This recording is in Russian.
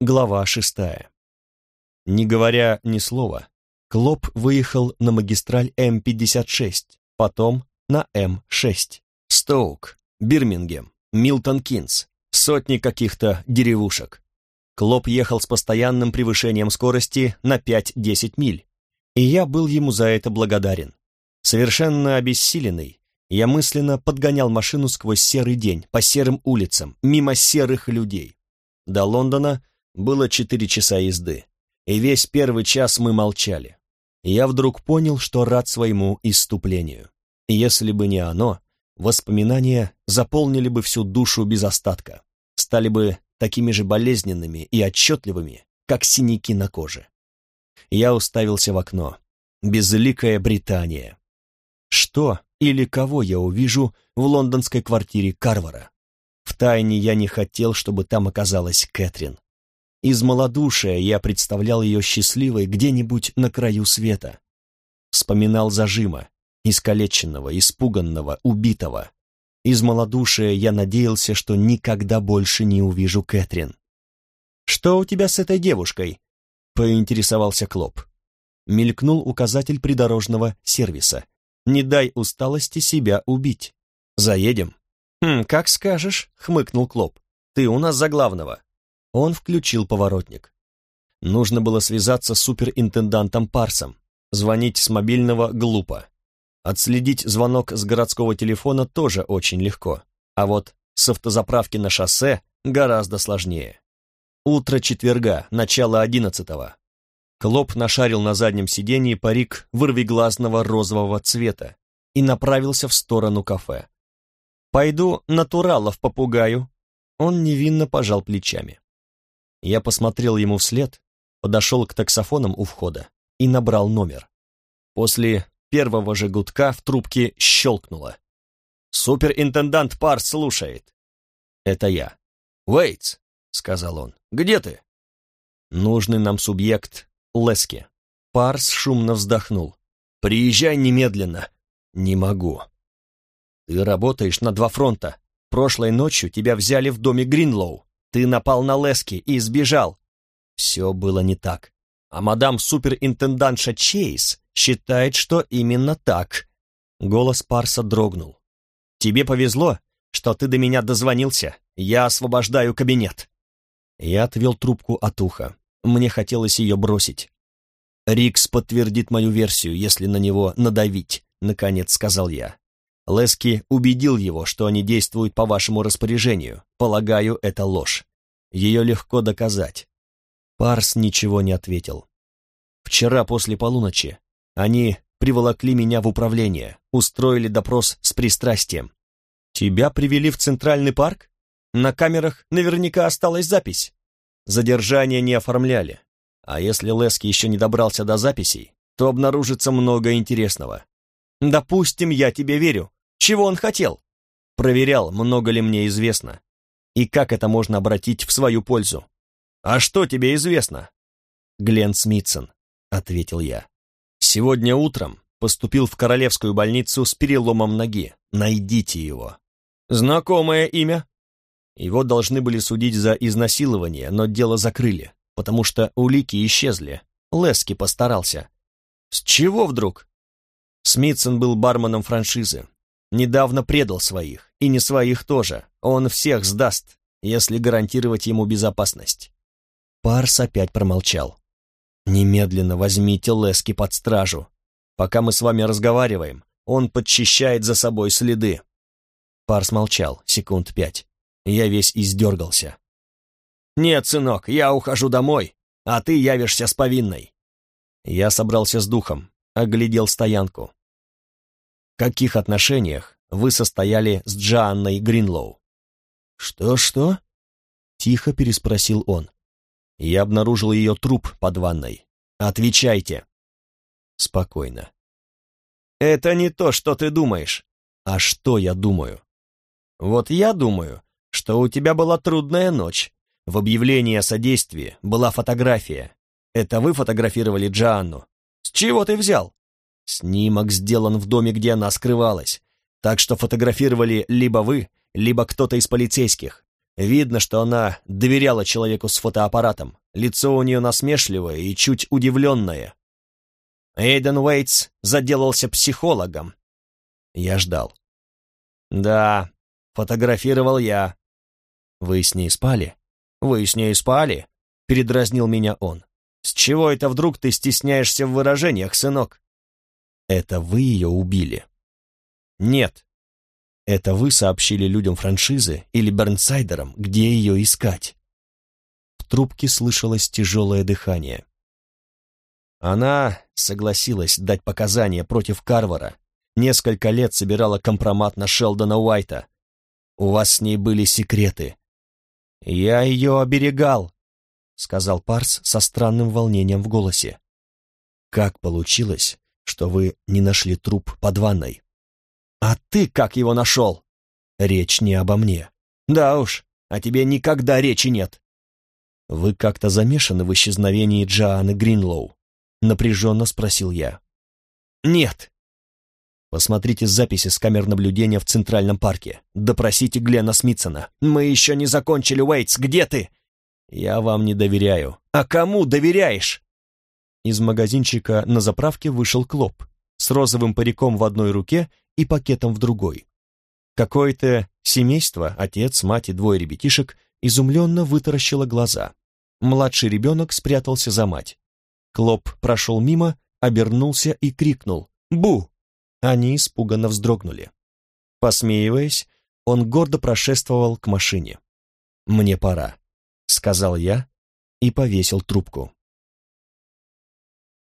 Глава шестая. Не говоря ни слова, Клоп выехал на магистраль М-56, потом на М-6. Стоук, Бирмингем, Милтон Кинс, сотни каких-то деревушек. Клоп ехал с постоянным превышением скорости на 5-10 миль, и я был ему за это благодарен. Совершенно обессиленный, я мысленно подгонял машину сквозь серый день, по серым улицам, мимо серых людей. До Лондона было четыре часа езды, и весь первый час мы молчали. Я вдруг понял, что рад своему исступлению. Если бы не оно, воспоминания заполнили бы всю душу без остатка, стали бы такими же болезненными и отчетливыми, как синяки на коже. Я уставился в окно. Безликая Британия. Что или кого я увижу в лондонской квартире Карвара? Втайне я не хотел, чтобы там оказалась Кэтрин. Из малодушия я представлял ее счастливой где-нибудь на краю света. Вспоминал зажима, искалеченного, испуганного, убитого. Из малодушия я надеялся, что никогда больше не увижу Кэтрин. «Что у тебя с этой девушкой?» — поинтересовался Клоп. Мелькнул указатель придорожного сервиса. «Не дай усталости себя убить. Заедем?» «Хм, как скажешь», — хмыкнул Клоп. «Ты у нас за главного». Он включил поворотник. Нужно было связаться с суперинтендантом Парсом. Звонить с мобильного глупо. Отследить звонок с городского телефона тоже очень легко. А вот с автозаправки на шоссе гораздо сложнее. Утро четверга, начало одиннадцатого. Клоп нашарил на заднем сиденье парик вырвиглазного розового цвета и направился в сторону кафе. «Пойду натуралов попугаю». Он невинно пожал плечами. Я посмотрел ему вслед, подошел к таксофонам у входа и набрал номер. После первого же гудка в трубке щелкнуло. «Суперинтендант Парс слушает». «Это я». «Уэйтс», — сказал он, — «где ты?» «Нужный нам субъект Лески». Парс шумно вздохнул. «Приезжай немедленно». «Не могу». «Ты работаешь на два фронта. Прошлой ночью тебя взяли в доме Гринлоу. Ты напал на Лески и сбежал. Все было не так. А мадам суперинтендантша Чейз считает, что именно так. Голос Парса дрогнул. Тебе повезло, что ты до меня дозвонился. Я освобождаю кабинет. Я отвел трубку от уха. Мне хотелось ее бросить. Рикс подтвердит мою версию, если на него надавить, наконец сказал я. Лески убедил его, что они действуют по вашему распоряжению. Полагаю, это ложь. Ее легко доказать. Парс ничего не ответил. Вчера после полуночи они приволокли меня в управление, устроили допрос с пристрастием. Тебя привели в Центральный парк? На камерах наверняка осталась запись. Задержание не оформляли. А если Лески еще не добрался до записей, то обнаружится много интересного. Допустим, я тебе верю, чего он хотел? Проверял, много ли мне известно. И как это можно обратить в свою пользу. А что тебе известно? Глен Смитсон, ответил я. Сегодня утром поступил в королевскую больницу с переломом ноги. Найдите его. Знакомое имя? Его должны были судить за изнасилование, но дело закрыли, потому что улики исчезли. Лески постарался. С чего вдруг? Смитсон был барменом франшизы. Недавно предал своих, и не своих тоже. Он всех сдаст, если гарантировать ему безопасность. Парс опять промолчал. «Немедленно возьмите Лески под стражу. Пока мы с вами разговариваем, он подчищает за собой следы». Парс молчал секунд пять. Я весь издергался. «Нет, сынок, я ухожу домой, а ты явишься с повинной». Я собрался с духом, оглядел стоянку каких отношениях вы состояли с Джоанной Гринлоу?» «Что-что?» — тихо переспросил он. «Я обнаружил ее труп под ванной. Отвечайте!» «Спокойно». «Это не то, что ты думаешь». «А что я думаю?» «Вот я думаю, что у тебя была трудная ночь. В объявлении о содействии была фотография. Это вы фотографировали Джоанну? С чего ты взял?» Снимок сделан в доме, где она скрывалась, так что фотографировали либо вы, либо кто-то из полицейских. Видно, что она доверяла человеку с фотоаппаратом. Лицо у нее насмешливое и чуть удивленное. Эйден Уэйтс заделался психологом. Я ждал. «Да, фотографировал я». «Вы с ней спали?» «Вы с ней спали?» — передразнил меня он. «С чего это вдруг ты стесняешься в выражениях, сынок?» «Это вы ее убили?» «Нет, это вы сообщили людям франшизы или Бернсайдерам, где ее искать?» В трубке слышалось тяжелое дыхание. Она согласилась дать показания против Карвара. Несколько лет собирала компромат на Шелдона Уайта. У вас с ней были секреты. Я ее оберегал, сказал Парс со странным волнением в голосе. Как получилось, что вы не нашли труп под ванной? «А ты как его нашел?» «Речь не обо мне». «Да уж, о тебе никогда речи нет». «Вы как-то замешаны в исчезновении Джоанны Гринлоу?» Напряженно спросил я. «Нет». «Посмотрите записи с камер наблюдения в Центральном парке. Допросите Глена Смитсона. Мы еще не закончили, Уэйтс, где ты?» «Я вам не доверяю». «А кому доверяешь?» Из магазинчика на заправке вышел Клоп с розовым париком в одной руке и пакетом в другой. Какое-то семейство, отец, мать и двое ребятишек, изумленно вытаращило глаза. Младший ребенок спрятался за мать. Клоп прошел мимо, обернулся и крикнул «Бу!». Они испуганно вздрогнули. Посмеиваясь, он гордо прошествовал к машине. «Мне пора», — сказал я и повесил трубку.